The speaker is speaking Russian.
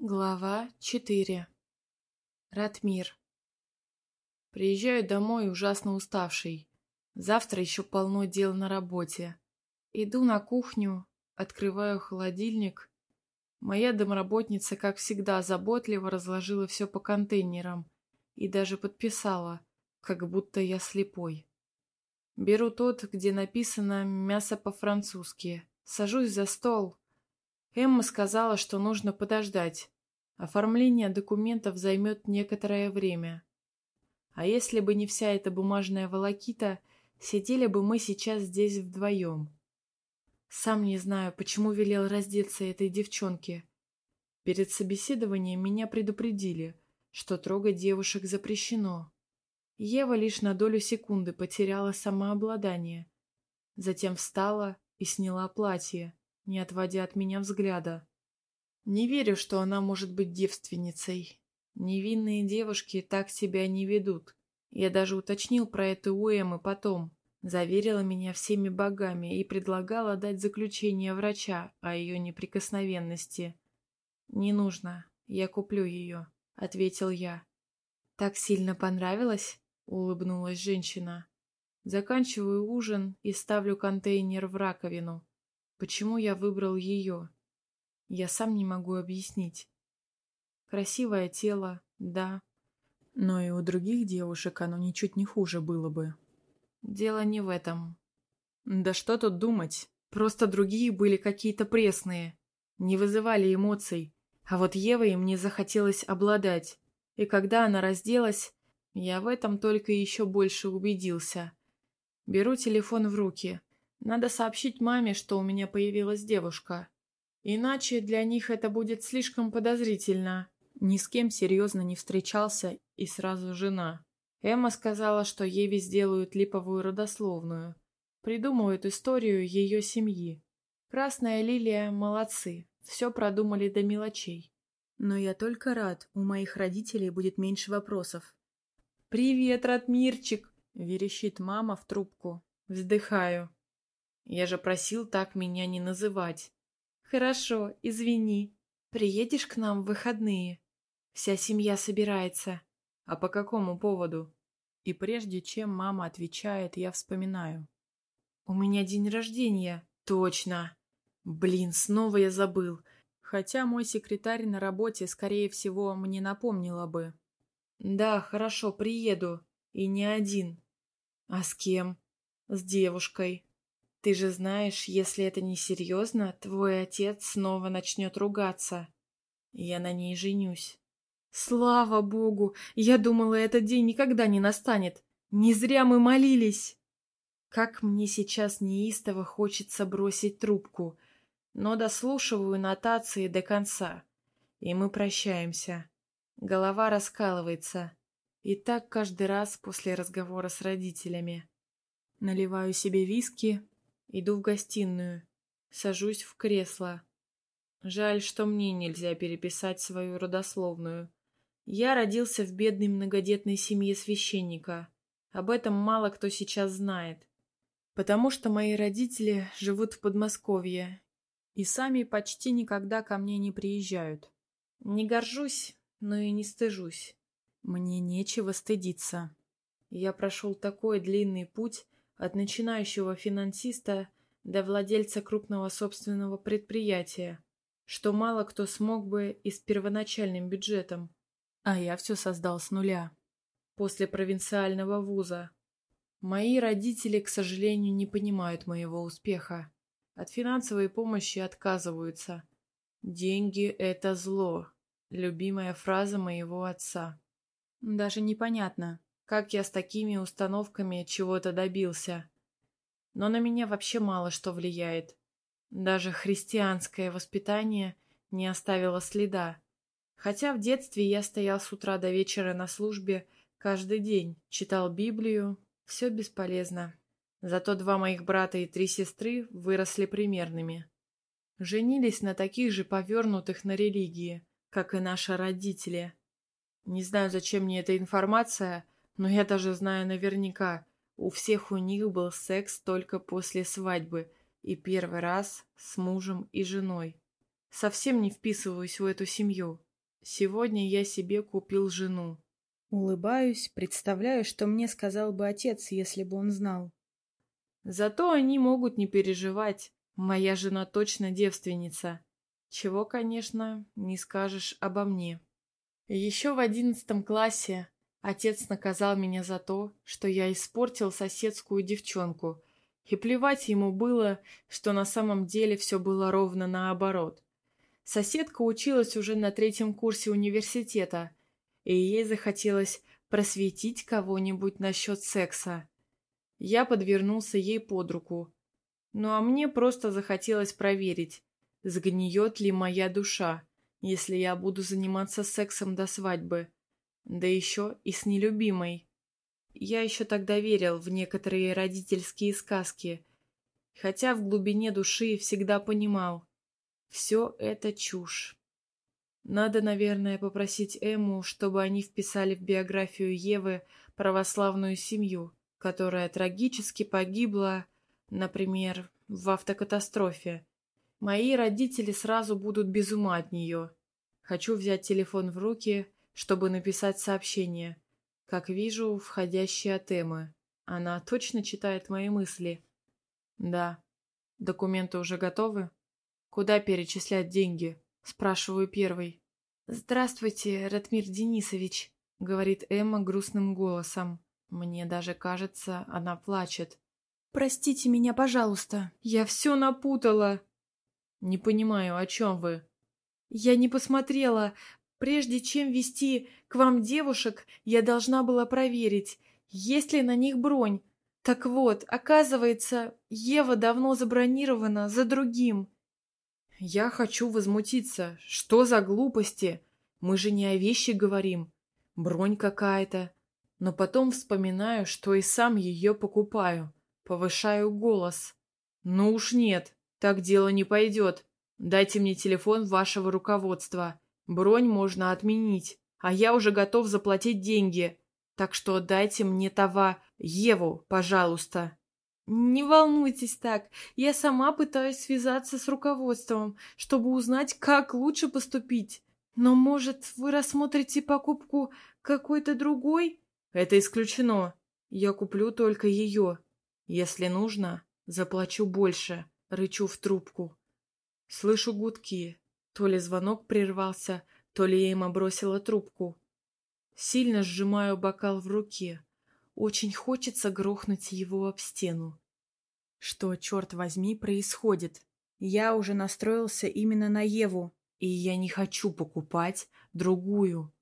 Глава 4. Ратмир. Приезжаю домой ужасно уставший. Завтра еще полно дел на работе. Иду на кухню, открываю холодильник. Моя домработница, как всегда, заботливо разложила все по контейнерам и даже подписала, как будто я слепой. Беру тот, где написано «мясо по-французски», сажусь за стол — Эмма сказала, что нужно подождать. Оформление документов займет некоторое время. А если бы не вся эта бумажная волокита, сидели бы мы сейчас здесь вдвоем. Сам не знаю, почему велел раздеться этой девчонке. Перед собеседованием меня предупредили, что трогать девушек запрещено. Ева лишь на долю секунды потеряла самообладание. Затем встала и сняла платье не отводя от меня взгляда. Не верю, что она может быть девственницей. Невинные девушки так себя не ведут. Я даже уточнил про это у Эммы потом. Заверила меня всеми богами и предлагала дать заключение врача о ее неприкосновенности. «Не нужно, я куплю ее», — ответил я. «Так сильно понравилось?» — улыбнулась женщина. Заканчиваю ужин и ставлю контейнер в раковину. Почему я выбрал ее? Я сам не могу объяснить. Красивое тело, да. Но и у других девушек оно ничуть не хуже было бы. Дело не в этом. Да что тут думать? Просто другие были какие-то пресные. Не вызывали эмоций. А вот Евой мне захотелось обладать. И когда она разделась, я в этом только еще больше убедился. Беру телефон в руки. Надо сообщить маме, что у меня появилась девушка. Иначе для них это будет слишком подозрительно. Ни с кем серьезно не встречался и сразу жена. Эмма сказала, что Еве сделают липовую родословную. Придумают историю ее семьи. Красная лилия молодцы, все продумали до мелочей. Но я только рад, у моих родителей будет меньше вопросов. «Привет, Ратмирчик!» — верещит мама в трубку. Вздыхаю. Я же просил так меня не называть. Хорошо, извини. Приедешь к нам в выходные? Вся семья собирается. А по какому поводу? И прежде чем мама отвечает, я вспоминаю. У меня день рождения. Точно. Блин, снова я забыл. Хотя мой секретарь на работе, скорее всего, мне напомнила бы. Да, хорошо, приеду. И не один. А с кем? С девушкой. Ты же знаешь, если это не серьезно, твой отец снова начнет ругаться. Я на ней женюсь. Слава богу! Я думала, этот день никогда не настанет. Не зря мы молились. Как мне сейчас неистово хочется бросить трубку, но дослушиваю нотации до конца. И мы прощаемся. Голова раскалывается. И так каждый раз после разговора с родителями. Наливаю себе виски, Иду в гостиную. Сажусь в кресло. Жаль, что мне нельзя переписать свою родословную. Я родился в бедной многодетной семье священника. Об этом мало кто сейчас знает. Потому что мои родители живут в Подмосковье и сами почти никогда ко мне не приезжают. Не горжусь, но и не стыжусь. Мне нечего стыдиться. Я прошел такой длинный путь, от начинающего финансиста до владельца крупного собственного предприятия, что мало кто смог бы и с первоначальным бюджетом. А я все создал с нуля. После провинциального вуза. Мои родители, к сожалению, не понимают моего успеха. От финансовой помощи отказываются. «Деньги — это зло», — любимая фраза моего отца. Даже непонятно, как я с такими установками чего-то добился. Но на меня вообще мало что влияет. Даже христианское воспитание не оставило следа. Хотя в детстве я стоял с утра до вечера на службе каждый день, читал Библию, все бесполезно. Зато два моих брата и три сестры выросли примерными. Женились на таких же повернутых на религии, как и наши родители. Не знаю, зачем мне эта информация, но я даже знаю наверняка, у всех у них был секс только после свадьбы и первый раз с мужем и женой. Совсем не вписываюсь в эту семью. Сегодня я себе купил жену. Улыбаюсь, представляю, что мне сказал бы отец, если бы он знал. Зато они могут не переживать. Моя жена точно девственница. Чего, конечно, не скажешь обо мне. Еще в одиннадцатом классе отец наказал меня за то, что я испортил соседскую девчонку, и плевать ему было, что на самом деле все было ровно наоборот. Соседка училась уже на третьем курсе университета, и ей захотелось просветить кого-нибудь насчет секса. Я подвернулся ей под руку. Ну а мне просто захотелось проверить, сгниет ли моя душа, если я буду заниматься сексом до свадьбы, да еще и с нелюбимой. Я еще тогда верил в некоторые родительские сказки, хотя в глубине души всегда понимал, все это чушь. Надо, наверное, попросить Эму, чтобы они вписали в биографию Евы православную семью, которая трагически погибла, например, в автокатастрофе. Мои родители сразу будут без ума от нее. Хочу взять телефон в руки, чтобы написать сообщение. Как вижу, входящее от Эммы. Она точно читает мои мысли. Да. Документы уже готовы? Куда перечислять деньги? Спрашиваю первый. «Здравствуйте, Ратмир Денисович», — говорит Эмма грустным голосом. Мне даже кажется, она плачет. «Простите меня, пожалуйста. Я все напутала». «Не понимаю, о чем вы?» «Я не посмотрела. Прежде чем вести к вам девушек, я должна была проверить, есть ли на них бронь. Так вот, оказывается, Ева давно забронирована за другим». Я хочу возмутиться. Что за глупости? Мы же не о вещи говорим. Бронь какая-то. Но потом вспоминаю, что и сам ее покупаю. Повышаю голос. Ну уж нет, так дело не пойдет. Дайте мне телефон вашего руководства. Бронь можно отменить, а я уже готов заплатить деньги. Так что дайте мне това Еву, пожалуйста. «Не волнуйтесь так. Я сама пытаюсь связаться с руководством, чтобы узнать, как лучше поступить. Но, может, вы рассмотрите покупку какой-то другой?» «Это исключено. Я куплю только ее. Если нужно, заплачу больше», — рычу в трубку. Слышу гудки. То ли звонок прервался, то ли я им бросила трубку. Сильно сжимаю бокал в руке. Очень хочется грохнуть его об стену. Что, черт возьми, происходит? Я уже настроился именно на Еву, и я не хочу покупать другую.